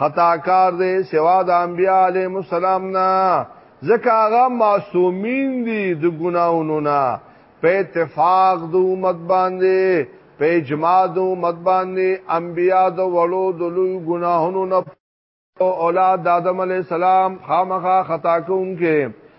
خطا کار دی سوا د انبیاء علیهم السلام نه ځکه هغه معصومین دي د ګناونو نه په اتفاق د امت باندې په اجماع د امت باندې انبیاء د وړو د لوی ګناهونو نه اولاد آدم علی السلام خامخا خطا کوونکې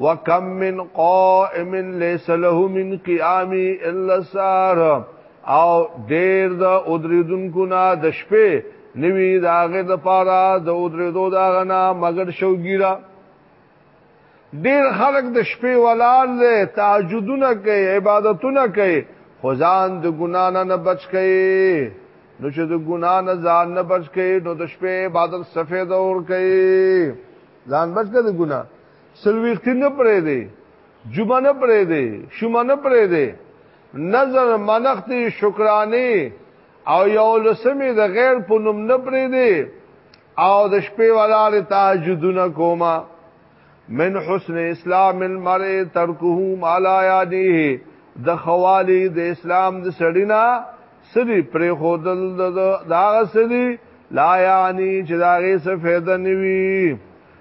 وکم من قائم ليس له من قيام الا سار او ډیر د اودریدونکو نه د شپې نوی داغه د پاره د اودریدو داغه نه مگر شوګیرا ډیر خلک د شپې ولال له تهجدونه کوي عبادتونه کوي خدان د ګنا نه بچ کوي نو چې د ګنا نه ځان نه بچ کوي نو د شپې عبادت سفید اور کوي ځان بچ کوي د ګنا سلويختی نه پرې دی جمعه نه پرې دی شومه نه پرې دی نظر منخت شکرانه او یو لسمه د غیر په نوم نه پرې دی او د شپې ولار تهجدونه کوما من حسن اسلام المرء ترکه ما لا یادیه د خوالی د اسلام د سړینا سری پرې خودل د داغه سری لا یعنی چې داغه څه فایده نیوي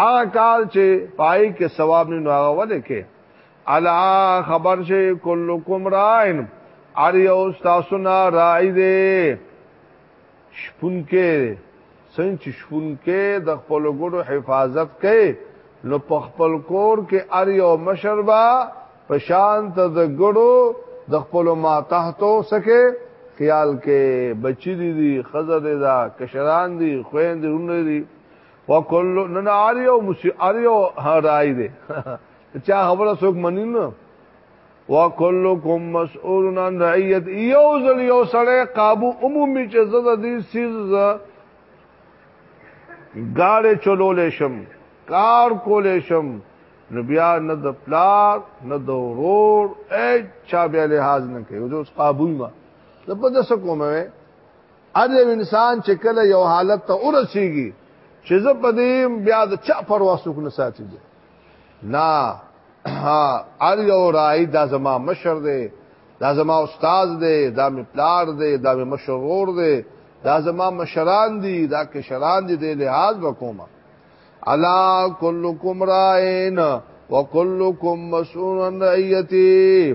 هغه کار چې پای کې ثواب نه هغه ولې کې الا خبر شي کلکم راین ار یو تاسو نه راي دي شپون کې څنګه چې شپون کې د خپل ګړو حفاظت کوي نو په خپل کور کې ار یو مشربا په شان ته د ګړو د خپل ما تحتو سکه خیال کې بچی دي خزر دي دا کشران دي خويند دي وکل نن اریو مسی اریو هرائی دے چا خبره څوک منین نه وکلکم مسئول عن رعیت یو ځل یو سره قابو عمومي چې زده دي سیز گاڑی چلولې شم کار کولې شم نو بیا نه د پلار نه د ورور اچ چا بیا لحاظ نه کوي اوس قابو ما د په دسه کومه هر یو انسان چې کله یو حالت ته ورسیږي چې زه په دې بیا د چا پروا څوک نه ساتي دي نه هر یو راي دا زما مشر دی دا زما استاد دی دا مې پلار دی دا مې مشرور دی دا زما مشران دي دا کې شران دي د لحاظ وکوما الا کلکم رائن وکلکم مسئول عن رعیتی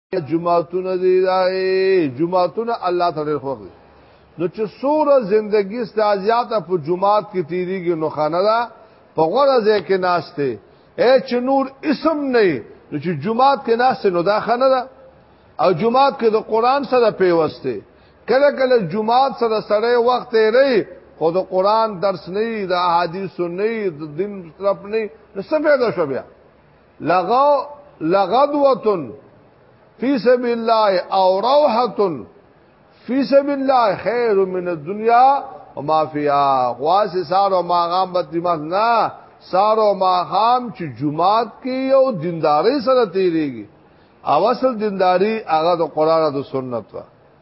جمعهتونه دی دا جمعهتونه الله تعالی خو نو چې سوره زندگی ستازياته په جمعات کې تیریږي نو خانه ده په غوړه ځای کې ناشته اے چې نور اسم نه نو چې جمعات کې ناشته نو دا خانه ده او جمعات کې د قران سره پیوسته کله کله جمعات سره سره وخت یې ری خو د قران درس نه د احادیث نه د دین طرف نه نو څه پیدا شو بیا لغو لغدوتن فی سبیل الله او روحتن فی سبیل الله خیر من الدنیا وما فیها خواس سارو ما غام بتیمت نه سارو ما خام چې جمعات کې یو دینداری سره تیریږي او اصل دینداری هغه د قران او سنت وا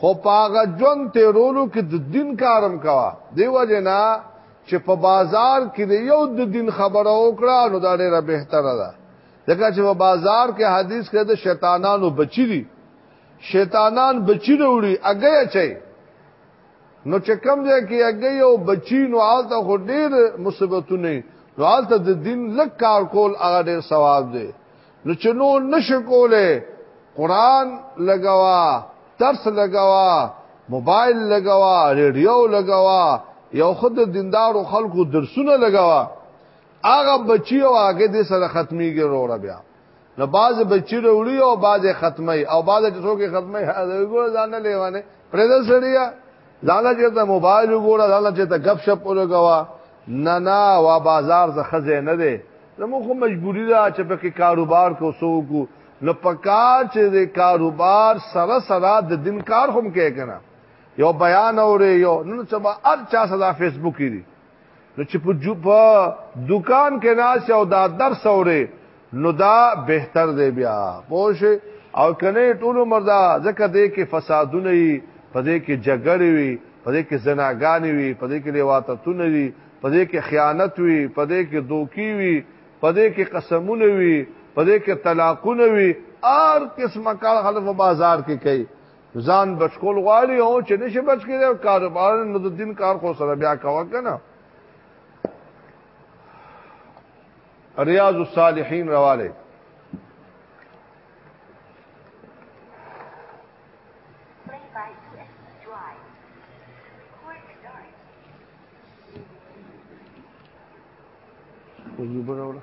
خو پاغه جون تیرولو کې د دین کارم کوا دیو جنا چې په بازار کې د یو د دین خبره وکړه نو دا ډیره بهتره ده ځکه چې په بازار کې حدیث کې د شیطانانو بچی دي شیطانان بچی وروړي اگې چي نو چې کم ځای کې اگې یو بچی نو آلته خو ډیر مصیبتونه نو آلته د دین لک کار کول هغه ډیر ثواب دی نو چې نو نشکوله قران لګوا درس لګوا موبایل لګوا ریډیو لګوا یو خود دیندارو خلکو درسونه لګوا هغه بچی او هغه دې سره ختميږي وروړه بیا نو باز بچی وروړي او باز ختمي او باز چې څوک ختمي هغه ګور ځان نه لیوانه پرې دا سړیا ځاله چې ته موبایل وګوره ځاله چې ته غب شپ ولګوا نه نه وا بازار زه خزه نه دی زمو خو مجبوری ده چې په کې کاروبار کو سو کو نو پکار چې د کاروبار سره سره د دین کار هم کې کنه یو بیان اورې یو نن سبا هر چا سره فیسبوک دی نو چې په جوپا دکان کې ناس او دا درس اوري نو دا بهتر دی بیا پوه او کنه ټول مردا ځکه دې کې فسادونه وي په دې کې جګړې وي په دې کې زناګانې وي په دې کې لیواتتونه وي په دې کې خیانت وي په دې کې دوکي وي په دې کې قسمونه وي په دې کې طلاقونه وي هر قسمه کار خلک په بازار کې کوي ځان بچکول غواړي او چې نشي بچ کېږي او کاروبار نو د دین کار خو سره بیا کاوه کنه ریاض الصالحین رواله وجوب راوړه